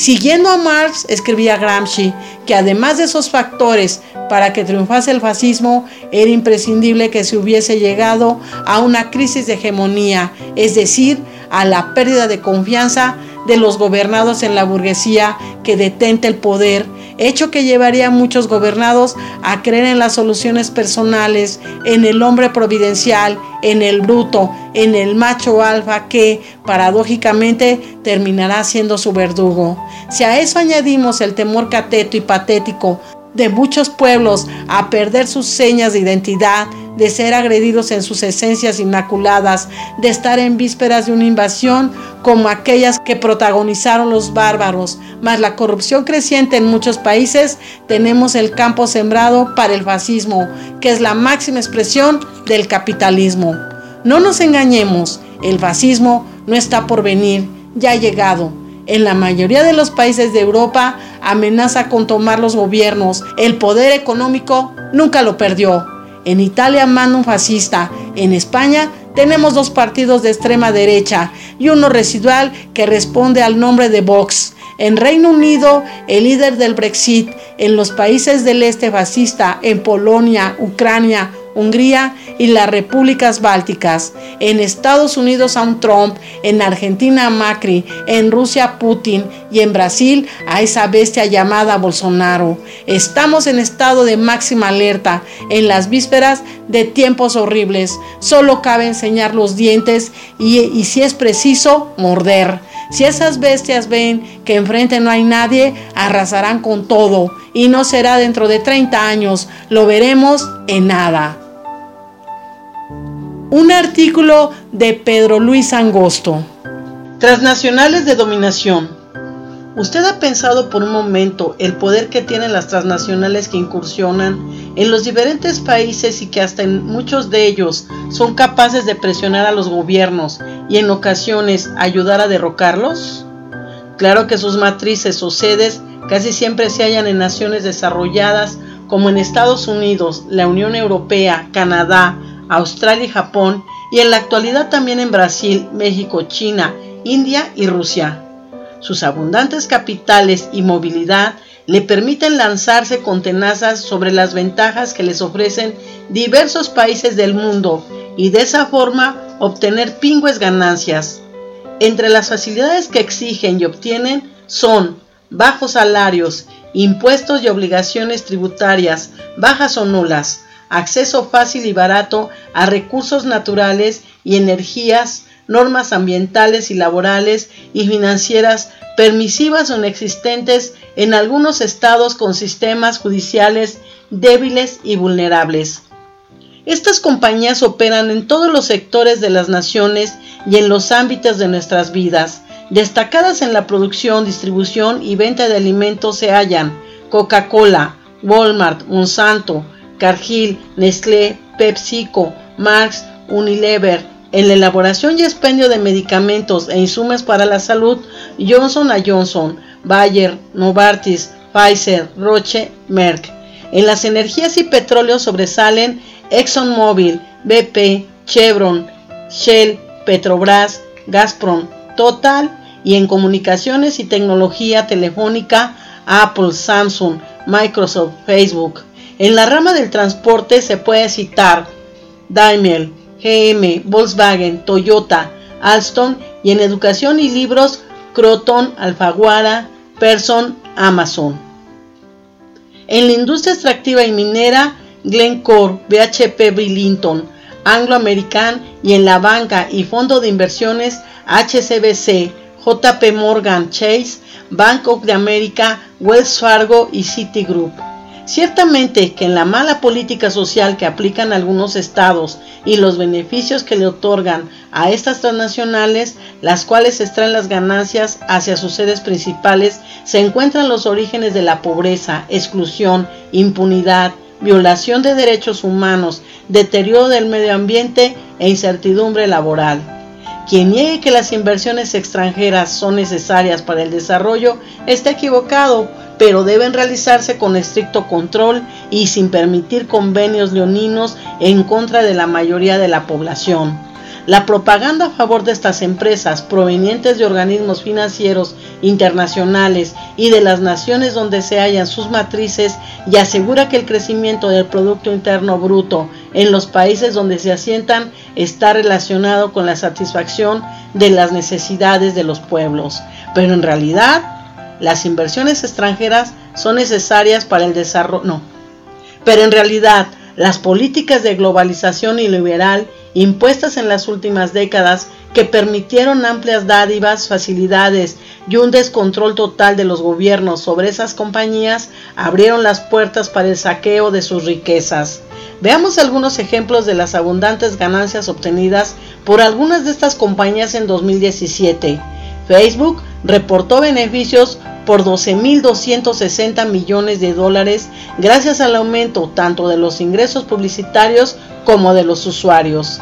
Siguiendo a Marx, escribía Gramsci que además de esos factores para que triunfase el fascismo, era imprescindible que se hubiese llegado a una crisis de hegemonía, es decir, a la pérdida de confianza de los gobernados en la burguesía que detente el poder, hecho que llevaría a muchos gobernados a creer en las soluciones personales, en el hombre providencial, en el bruto, en el macho alfa que, paradójicamente, terminará siendo su verdugo. Si a eso añadimos el temor cateto y patético de muchos pueblos a perder sus señas de identidad, de ser agredidos en sus esencias inmaculadas, de estar en vísperas de una invasión como aquellas que protagonizaron los bárbaros, más la corrupción creciente en muchos países, tenemos el campo sembrado para el fascismo, que es la máxima expresión del capitalismo. No nos engañemos, el fascismo no está por venir, ya ha llegado en la mayoría de los países de Europa amenaza con tomar los gobiernos. El poder económico nunca lo perdió. En Italia manda un fascista. En España tenemos dos partidos de extrema derecha y uno residual que responde al nombre de Vox. En Reino Unido, el líder del Brexit, en los países del este fascista, en Polonia, Ucrania, Hungría y las repúblicas bálticas, en Estados Unidos a un Trump, en Argentina a Macri, en Rusia a Putin y en Brasil a esa bestia llamada Bolsonaro. Estamos en estado de máxima alerta, en las vísperas de tiempos horribles. Solo cabe enseñar los dientes y, y si es preciso, morder. Si esas bestias ven que enfrente no hay nadie, arrasarán con todo y no será dentro de 30 años, lo veremos en nada. Un artículo de Pedro Luis Angosto. Transnacionales de dominación. ¿Usted ha pensado por un momento el poder que tienen las transnacionales que incursionan en los diferentes países y que hasta en muchos de ellos son capaces de presionar a los gobiernos y en ocasiones ayudar a derrocarlos? Claro que sus matrices o sedes casi siempre se hallan en naciones desarrolladas como en Estados Unidos, la Unión Europea, Canadá, Australia y Japón, y en la actualidad también en Brasil, México, China, India y Rusia. Sus abundantes capitales y movilidad le permiten lanzarse con tenazas sobre las ventajas que les ofrecen diversos países del mundo y de esa forma obtener pingües ganancias. Entre las facilidades que exigen y obtienen son bajos salarios, impuestos y obligaciones tributarias bajas o nulas, acceso fácil y barato a recursos naturales y energías, normas ambientales y laborales y financieras permisivas o inexistentes en algunos estados con sistemas judiciales débiles y vulnerables. Estas compañías operan en todos los sectores de las naciones y en los ámbitos de nuestras vidas, Destacadas en la producción, distribución y venta de alimentos se hallan Coca-Cola, Walmart, Monsanto, Cargill, Nestlé, PepsiCo, Marx, Unilever. En la elaboración y expendio de medicamentos e insumos para la salud, Johnson Johnson, Bayer, Novartis, Pfizer, Roche, Merck. En las energías y petróleos sobresalen ExxonMobil, BP, Chevron, Shell, Petrobras, Gazprom, Total y en comunicaciones y tecnología telefónica Apple, Samsung, Microsoft, Facebook. En la rama del transporte se puede citar Daimler, GM, Volkswagen, Toyota, Alstom y en educación y libros Croton, Alfaguara, Person, Amazon. En la industria extractiva y minera Glencore, BHP Billington, Anglo American y en la banca y fondo de inversiones HCBC, JP Morgan Chase, Bank of America, Wells Fargo y Citigroup. Ciertamente que en la mala política social que aplican algunos estados y los beneficios que le otorgan a estas transnacionales, las cuales extraen las ganancias hacia sus sedes principales, se encuentran los orígenes de la pobreza, exclusión, impunidad, violación de derechos humanos, deterioro del medio ambiente e incertidumbre laboral. Quien niegue que las inversiones extranjeras son necesarias para el desarrollo está equivocado, pero deben realizarse con estricto control y sin permitir convenios leoninos en contra de la mayoría de la población. La propaganda a favor de estas empresas provenientes de organismos financieros internacionales y de las naciones donde se hallan sus matrices y asegura que el crecimiento del Producto Interno Bruto en los países donde se asientan está relacionado con la satisfacción de las necesidades de los pueblos. Pero en realidad, las inversiones extranjeras son necesarias para el desarrollo. No. Pero en realidad, las políticas de globalización y liberal impuestas en las últimas décadas que permitieron amplias dádivas, facilidades y un descontrol total de los gobiernos sobre esas compañías, abrieron las puertas para el saqueo de sus riquezas. Veamos algunos ejemplos de las abundantes ganancias obtenidas por algunas de estas compañías en 2017. Facebook reportó beneficios por 12.260 millones de dólares gracias al aumento tanto de los ingresos publicitarios como de los usuarios.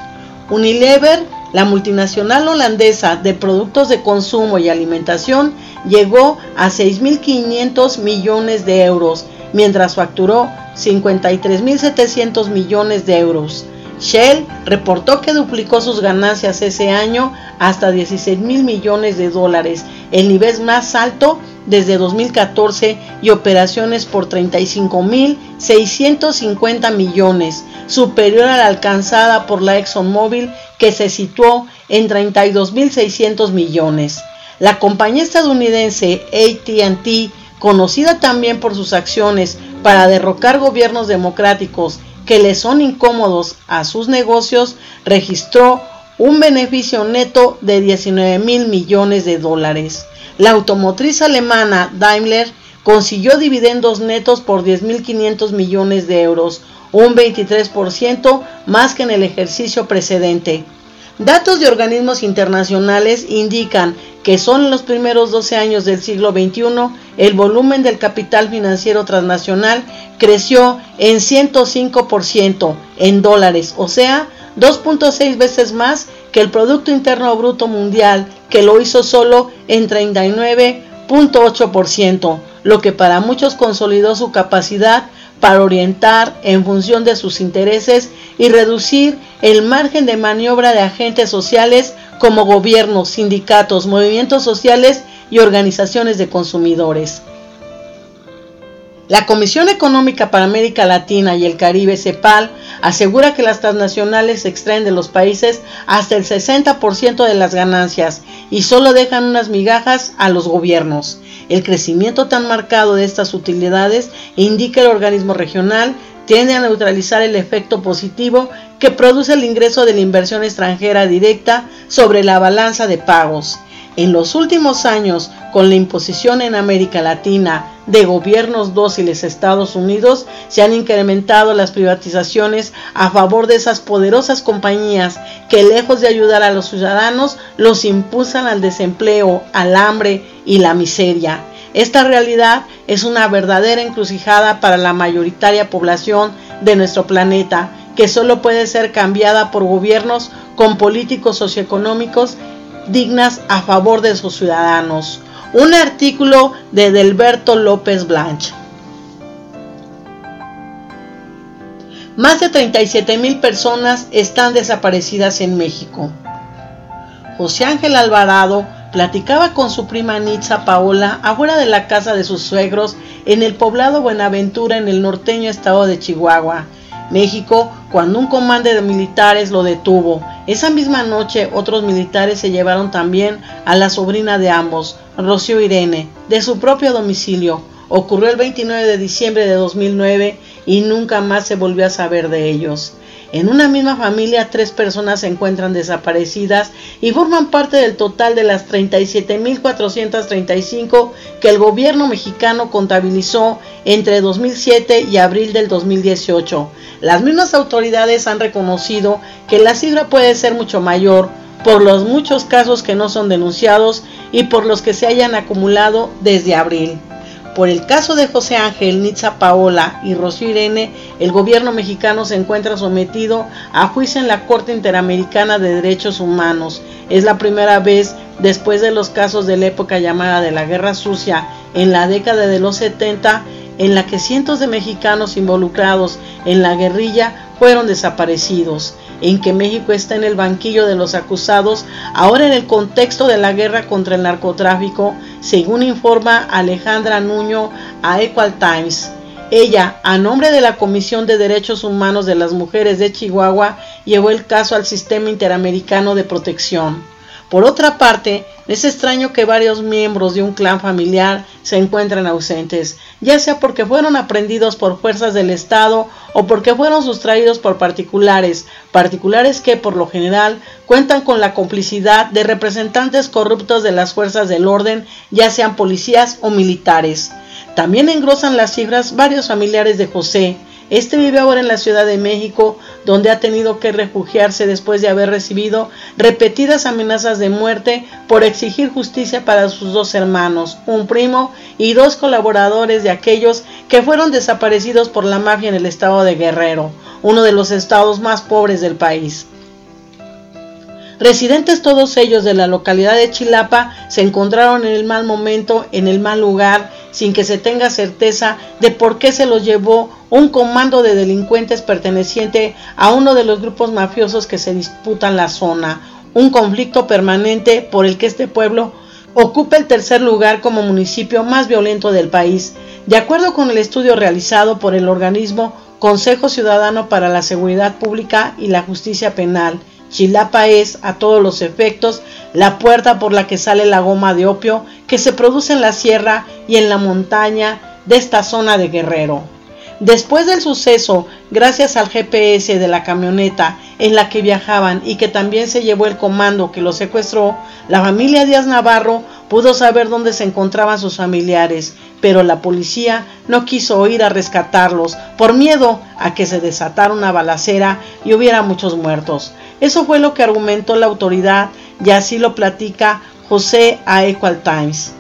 Unilever, la multinacional holandesa de productos de consumo y alimentación, llegó a 6.500 millones de euros, mientras facturó 53.700 millones de euros. Shell reportó que duplicó sus ganancias ese año hasta 16 mil millones de dólares, el nivel más alto desde 2014 y operaciones por 35.650 millones, superior a la alcanzada por la ExxonMobil que se situó en 32.600 millones. La compañía estadounidense ATT, conocida también por sus acciones para derrocar gobiernos democráticos que le son incómodos a sus negocios, registró un beneficio neto de 19 mil millones de dólares. La automotriz alemana Daimler consiguió dividendos netos por 10.500 millones de euros, un 23% más que en el ejercicio precedente. Datos de organismos internacionales indican que son en los primeros 12 años del siglo XXI el volumen del capital financiero transnacional creció en 105% en dólares, o sea, 2.6 veces más que el Producto Interno Bruto Mundial, que lo hizo solo en 39.8%, lo que para muchos consolidó su capacidad para orientar en función de sus intereses y reducir el margen de maniobra de agentes sociales como gobiernos, sindicatos, movimientos sociales y organizaciones de consumidores. La Comisión Económica para América Latina y el Caribe, CEPAL, asegura que las transnacionales extraen de los países hasta el 60% de las ganancias y solo dejan unas migajas a los gobiernos. El crecimiento tan marcado de estas utilidades indica el organismo regional tiende a neutralizar el efecto positivo que produce el ingreso de la inversión extranjera directa sobre la balanza de pagos. En los últimos años, con la imposición en América Latina de gobiernos dóciles Estados Unidos, se han incrementado las privatizaciones a favor de esas poderosas compañías que lejos de ayudar a los ciudadanos, los impulsan al desempleo, al hambre y la miseria. Esta realidad es una verdadera encrucijada para la mayoritaria población de nuestro planeta, que solo puede ser cambiada por gobiernos con políticos socioeconómicos dignas a favor de sus ciudadanos. Un artículo de Delberto López Blanche. Más de 37 mil personas están desaparecidas en México. José Ángel Alvarado platicaba con su prima Nitza Paola afuera de la casa de sus suegros en el poblado Buenaventura en el norteño estado de Chihuahua, México, cuando un comando de militares lo detuvo esa misma noche otros militares se llevaron también a la sobrina de ambos, Rocío Irene, de su propio domicilio. Ocurrió el 29 de diciembre de 2009 y nunca más se volvió a saber de ellos. En una misma familia, tres personas se encuentran desaparecidas y forman parte del total de las 37.435 que el gobierno mexicano contabilizó entre 2007 y abril del 2018. Las mismas autoridades han reconocido que la cifra puede ser mucho mayor por los muchos casos que no son denunciados y por los que se hayan acumulado desde abril. Por el caso de José Ángel, Nitza Paola y Rocío Irene, el gobierno mexicano se encuentra sometido a juicio en la Corte Interamericana de Derechos Humanos. Es la primera vez después de los casos de la época llamada de la Guerra Sucia en la década de los 70 en la que cientos de mexicanos involucrados en la guerrilla fueron desaparecidos, en que México está en el banquillo de los acusados, ahora en el contexto de la guerra contra el narcotráfico, según informa Alejandra Nuño a Equal Times. Ella, a nombre de la Comisión de Derechos Humanos de las Mujeres de Chihuahua, llevó el caso al Sistema Interamericano de Protección. Por otra parte, es extraño que varios miembros de un clan familiar se encuentren ausentes, ya sea porque fueron aprendidos por fuerzas del Estado o porque fueron sustraídos por particulares, particulares que por lo general cuentan con la complicidad de representantes corruptos de las fuerzas del orden, ya sean policías o militares. También engrosan las cifras varios familiares de José, este vive ahora en la Ciudad de México, donde ha tenido que refugiarse después de haber recibido repetidas amenazas de muerte por exigir justicia para sus dos hermanos, un primo y dos colaboradores de aquellos que fueron desaparecidos por la mafia en el estado de Guerrero, uno de los estados más pobres del país. Residentes todos ellos de la localidad de Chilapa se encontraron en el mal momento, en el mal lugar, sin que se tenga certeza de por qué se los llevó un comando de delincuentes perteneciente a uno de los grupos mafiosos que se disputan la zona, un conflicto permanente por el que este pueblo ocupa el tercer lugar como municipio más violento del país, de acuerdo con el estudio realizado por el organismo Consejo Ciudadano para la Seguridad Pública y la Justicia Penal, Chilapa es, a todos los efectos, la puerta por la que sale la goma de opio que se produce en la sierra y en la montaña de esta zona de Guerrero. Después del suceso, gracias al GPS de la camioneta en la que viajaban y que también se llevó el comando que los secuestró, la familia Díaz Navarro pudo saber dónde se encontraban sus familiares, pero la policía no quiso ir a rescatarlos por miedo a que se desatara una balacera y hubiera muchos muertos. Eso fue lo que argumentó la autoridad y así lo platica José a Equal Times.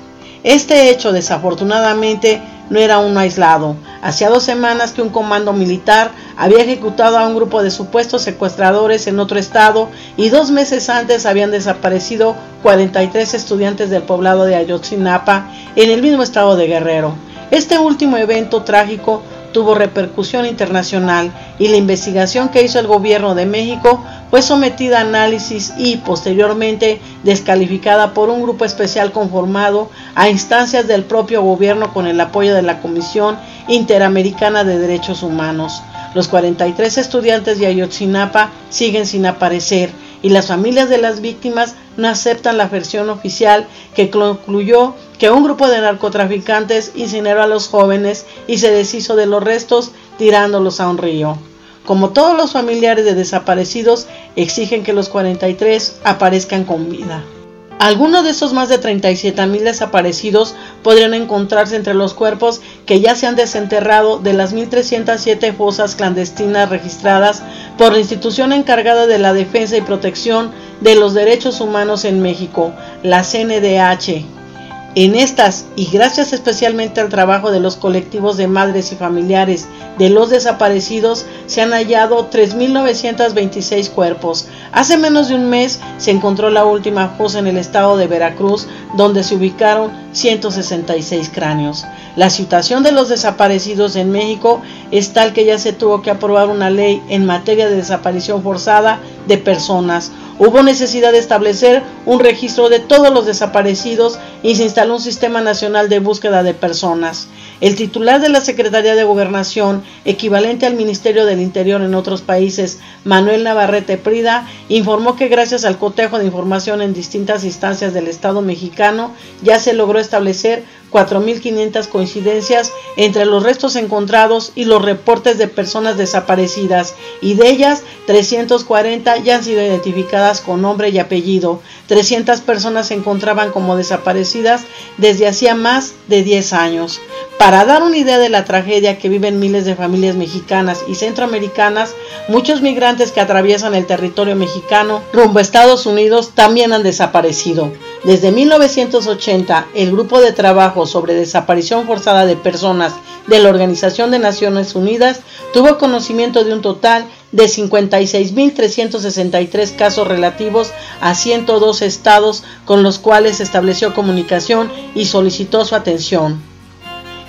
Este hecho desafortunadamente no era uno aislado. Hacía dos semanas que un comando militar había ejecutado a un grupo de supuestos secuestradores en otro estado y dos meses antes habían desaparecido 43 estudiantes del poblado de Ayotzinapa en el mismo estado de Guerrero. Este último evento trágico tuvo repercusión internacional y la investigación que hizo el gobierno de México fue sometida a análisis y posteriormente descalificada por un grupo especial conformado a instancias del propio gobierno con el apoyo de la Comisión Interamericana de Derechos Humanos. Los 43 estudiantes de Ayotzinapa siguen sin aparecer y las familias de las víctimas no aceptan la versión oficial que concluyó que un grupo de narcotraficantes incineró a los jóvenes y se deshizo de los restos tirándolos a un río. Como todos los familiares de desaparecidos, exigen que los 43 aparezcan con vida. Algunos de esos más de 37 mil desaparecidos podrían encontrarse entre los cuerpos que ya se han desenterrado de las 1.307 fosas clandestinas registradas por la institución encargada de la defensa y protección de los derechos humanos en México, la CNDH, en estas, y gracias especialmente al trabajo de los colectivos de madres y familiares de los desaparecidos, se han hallado 3.926 cuerpos. Hace menos de un mes se encontró la última fosa en el estado de Veracruz, donde se ubicaron 166 cráneos. La situación de los desaparecidos en México es tal que ya se tuvo que aprobar una ley en materia de desaparición forzada de personas Hubo necesidad de establecer un registro de todos los desaparecidos y se instaló un sistema nacional de búsqueda de personas. El titular de la Secretaría de Gobernación, equivalente al Ministerio del Interior en otros países, Manuel Navarrete Prida, informó que gracias al cotejo de información en distintas instancias del Estado mexicano ya se logró establecer 4.500 coincidencias entre los restos encontrados y los reportes de personas desaparecidas, y de ellas 340 ya han sido identificadas con nombre y apellido. 300 personas se encontraban como desaparecidas desde hacía más de 10 años. Para dar una idea de la tragedia que viven miles de familias mexicanas y centroamericanas, muchos migrantes que atraviesan el territorio mexicano rumbo a Estados Unidos también han desaparecido. Desde 1980, el grupo de trabajo sobre desaparición forzada de personas de la Organización de Naciones Unidas tuvo conocimiento de un total de 56.363 casos relativos a 102 estados con los cuales estableció comunicación y solicitó su atención.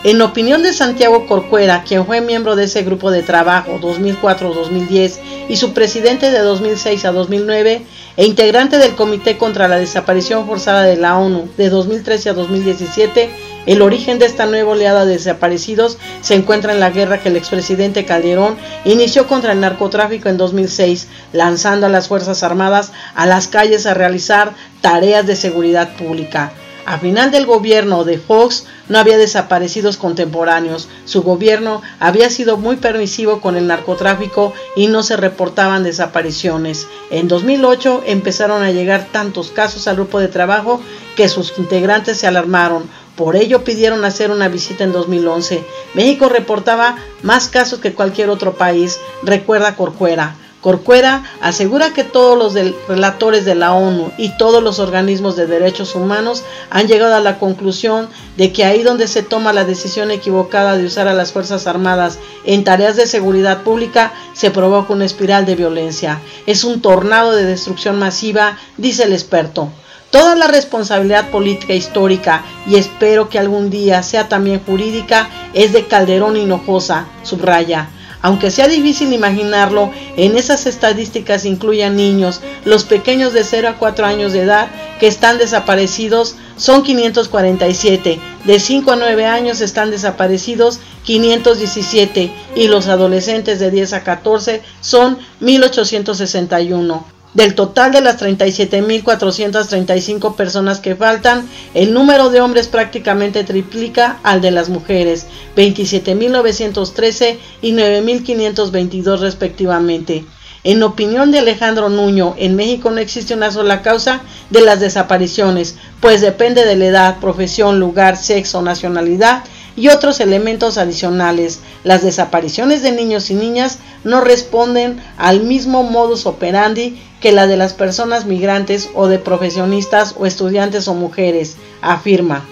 En opinión de Santiago Corcuera, quien fue miembro de ese grupo de trabajo 2004-2010 y su presidente de 2006 a 2009 e integrante del Comité contra la Desaparición Forzada de la ONU de 2013 a 2017, el origen de esta nueva oleada de desaparecidos se encuentra en la guerra que el expresidente Calderón inició contra el narcotráfico en 2006, lanzando a las Fuerzas Armadas a las calles a realizar tareas de seguridad pública. A final del gobierno de Fox no había desaparecidos contemporáneos. Su gobierno había sido muy permisivo con el narcotráfico y no se reportaban desapariciones. En 2008 empezaron a llegar tantos casos al grupo de trabajo que sus integrantes se alarmaron. Por ello pidieron hacer una visita en 2011. México reportaba más casos que cualquier otro país, recuerda Corcuera. Corcuera asegura que todos los relatores de la ONU y todos los organismos de derechos humanos han llegado a la conclusión de que ahí donde se toma la decisión equivocada de usar a las Fuerzas Armadas en tareas de seguridad pública se provoca una espiral de violencia. Es un tornado de destrucción masiva, dice el experto. Toda la responsabilidad política histórica, y espero que algún día sea también jurídica, es de Calderón Hinojosa, subraya. Aunque sea difícil imaginarlo, en esas estadísticas incluyen niños, los pequeños de 0 a 4 años de edad que están desaparecidos son 547, de 5 a 9 años están desaparecidos 517 y los adolescentes de 10 a 14 son 1861. Del total de las 37.435 personas que faltan, el número de hombres prácticamente triplica al de las mujeres, 27.913 y 9.522 respectivamente. En opinión de Alejandro Nuño, en México no existe una sola causa de las desapariciones, pues depende de la edad, profesión, lugar, sexo, nacionalidad y otros elementos adicionales. Las desapariciones de niños y niñas no responden al mismo modus operandi que la de las personas migrantes o de profesionistas o estudiantes o mujeres, afirma.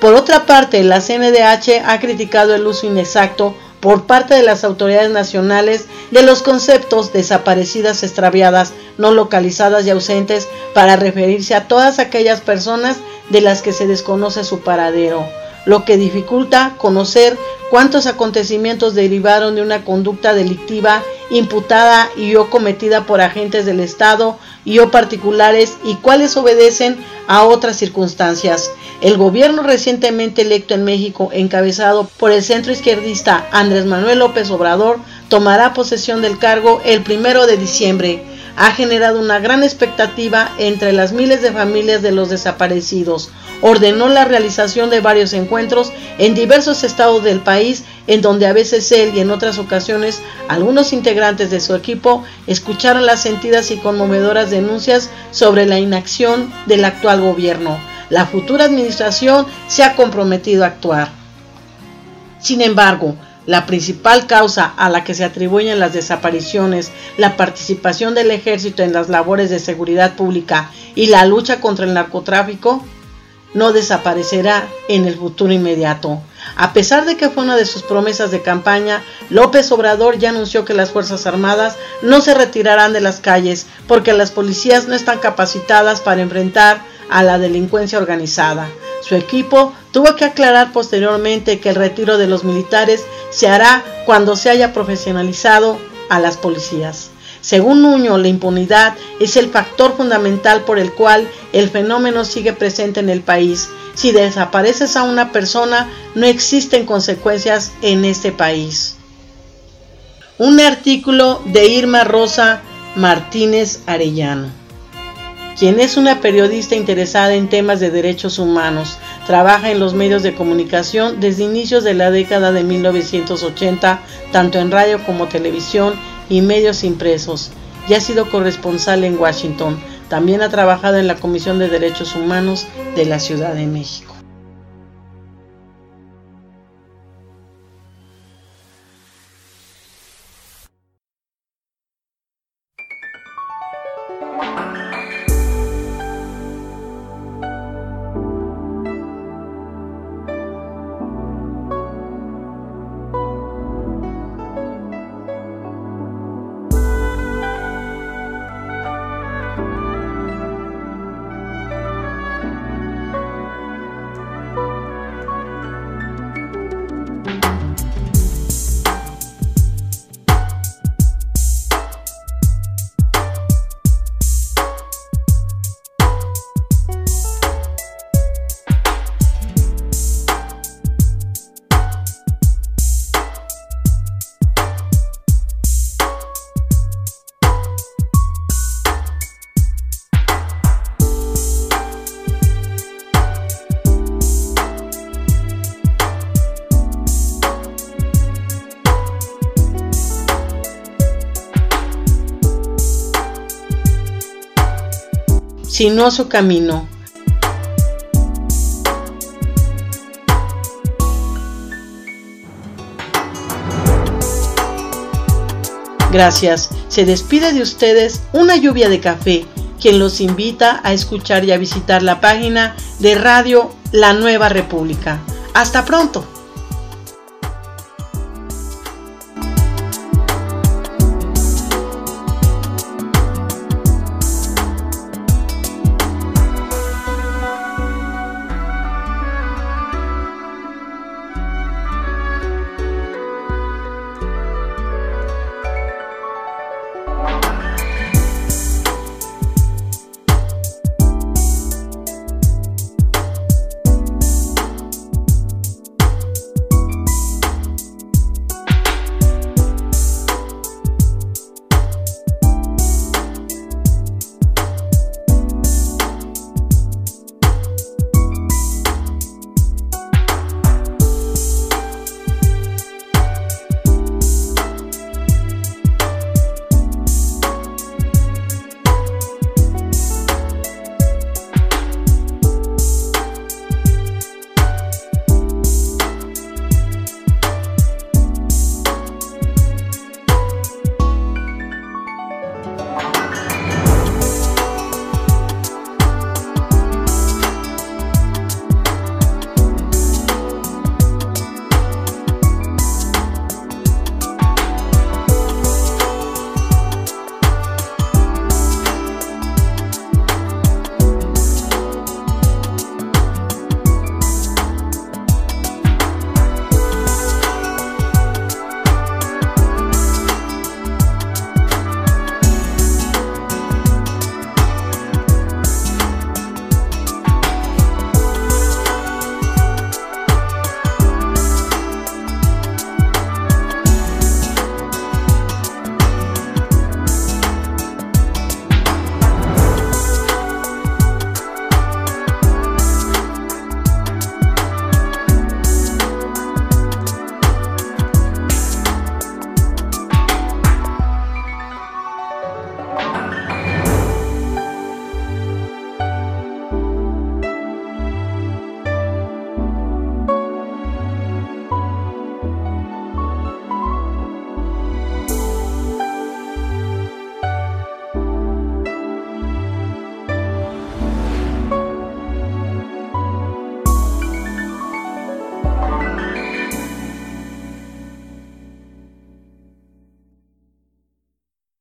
Por otra parte, la CNDH ha criticado el uso inexacto por parte de las autoridades nacionales de los conceptos desaparecidas, extraviadas, no localizadas y ausentes para referirse a todas aquellas personas de las que se desconoce su paradero. Lo que dificulta conocer cuántos acontecimientos derivaron de una conducta delictiva imputada y o cometida por agentes del Estado y o particulares y cuáles obedecen a otras circunstancias. El gobierno recientemente electo en México, encabezado por el centro izquierdista Andrés Manuel López Obrador, tomará posesión del cargo el primero de diciembre ha generado una gran expectativa entre las miles de familias de los desaparecidos. Ordenó la realización de varios encuentros en diversos estados del país, en donde a veces él y en otras ocasiones algunos integrantes de su equipo escucharon las sentidas y conmovedoras denuncias sobre la inacción del actual gobierno. La futura administración se ha comprometido a actuar. Sin embargo, la principal causa a la que se atribuyen las desapariciones, la participación del ejército en las labores de seguridad pública y la lucha contra el narcotráfico no desaparecerá en el futuro inmediato. A pesar de que fue una de sus promesas de campaña, López Obrador ya anunció que las Fuerzas Armadas no se retirarán de las calles porque las policías no están capacitadas para enfrentar a la delincuencia organizada. Su equipo tuvo que aclarar posteriormente que el retiro de los militares se hará cuando se haya profesionalizado a las policías. Según Nuño, la impunidad es el factor fundamental por el cual el fenómeno sigue presente en el país. Si desapareces a una persona, no existen consecuencias en este país. Un artículo de Irma Rosa Martínez Arellano quien es una periodista interesada en temas de derechos humanos. Trabaja en los medios de comunicación desde inicios de la década de 1980, tanto en radio como televisión y medios impresos, y ha sido corresponsal en Washington. También ha trabajado en la Comisión de Derechos Humanos de la Ciudad de México. Sinuoso camino. Gracias. Se despide de ustedes una lluvia de café, quien los invita a escuchar y a visitar la página de Radio La Nueva República. Hasta pronto.